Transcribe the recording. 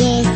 with